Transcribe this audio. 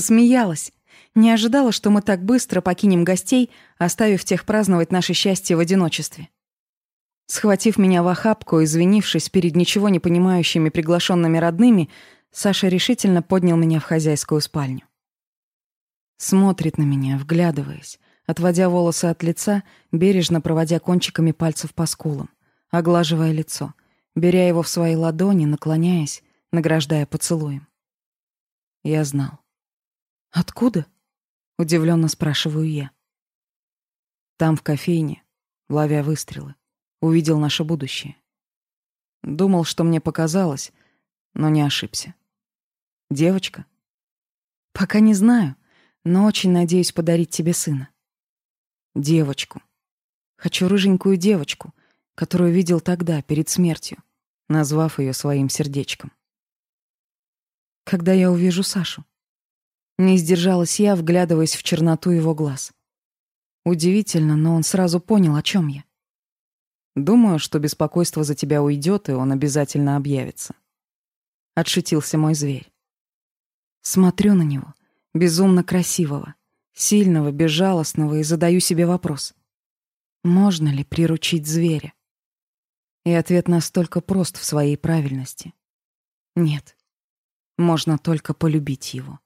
Смеялась. Не ожидала, что мы так быстро покинем гостей, оставив тех праздновать наше счастье в одиночестве. Схватив меня в охапку, извинившись перед ничего не понимающими приглашенными родными, Саша решительно поднял меня в хозяйскую спальню. Смотрит на меня, вглядываясь, отводя волосы от лица, бережно проводя кончиками пальцев по скулам, оглаживая лицо, беря его в свои ладони, наклоняясь, награждая поцелуем. Я знал. «Откуда?» — удивленно спрашиваю я. Там, в кофейне, ловя выстрелы, увидел наше будущее. Думал, что мне показалось, но не ошибся. «Девочка?» «Пока не знаю, но очень надеюсь подарить тебе сына». «Девочку. Хочу рыженькую девочку, которую видел тогда, перед смертью, назвав ее своим сердечком». «Когда я увижу Сашу?» Не сдержалась я, вглядываясь в черноту его глаз. Удивительно, но он сразу понял, о чем я. Думаю, что беспокойство за тебя уйдет, и он обязательно объявится. Отшутился мой зверь. Смотрю на него, безумно красивого, сильного, безжалостного, и задаю себе вопрос. Можно ли приручить зверя? И ответ настолько прост в своей правильности. Нет. Можно только полюбить его.